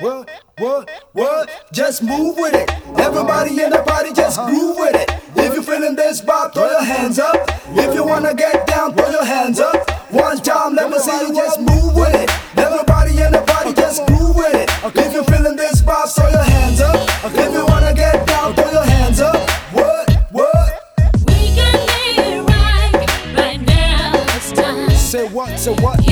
What, what, what? Just move with it. Everybody in the party, just uh-huh. groove with it. If you're feeling this vibe, throw your hands up. If you wanna get down, throw your hands up. One time, let me see you just move with it. Everybody in the party, just groove with it. If you're feeling this vibe, throw your hands up. If you wanna get down, throw your hands up. What, what? We can make it right, right now. It's time. Say what, say what?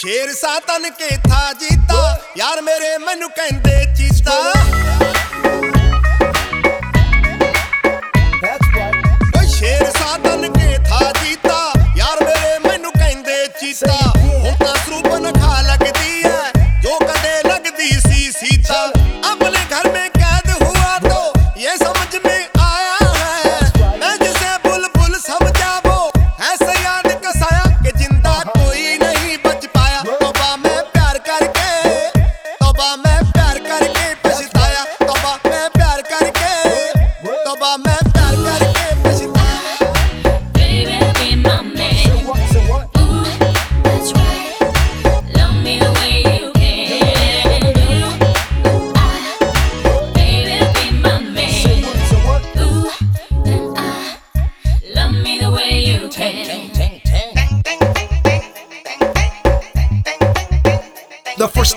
ਸ਼ੇਰ ਸਾਤਨ ਕੇ ਥਾ ਜੀਤਾ। ਯਾਰ ਮੇਰੇ ਮੈਨੂੰ ਕਹਿੰਦੇ ਚੀਤਾ।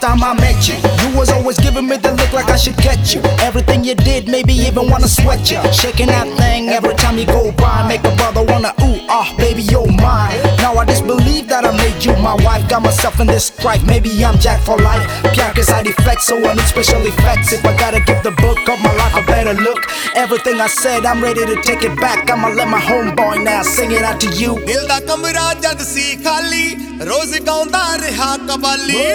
time I met you, you was always giving me the look like I should get you. Everything you did made me even wanna sweat you. Shaking that thing every time you go by, make a brother wanna ooh ah, baby you're mine. Now I just believe that I made you my wife. Got myself in this strife, maybe I'm Jack for life. Pure cause I defect, so I need special effects. If I gotta give the book of my life a better look, everything I said, I'm ready to take it back. I'ma let my homeboy now sing it out to you. ਦਿਲ ਦਾ ਕਮਰਾ ਜਦ ਸੀ ਖਾਲੀ ਰੋਜ਼ ਗਾਉਂਦਾ ਰਿਹਾ ਕਵਾਲੀ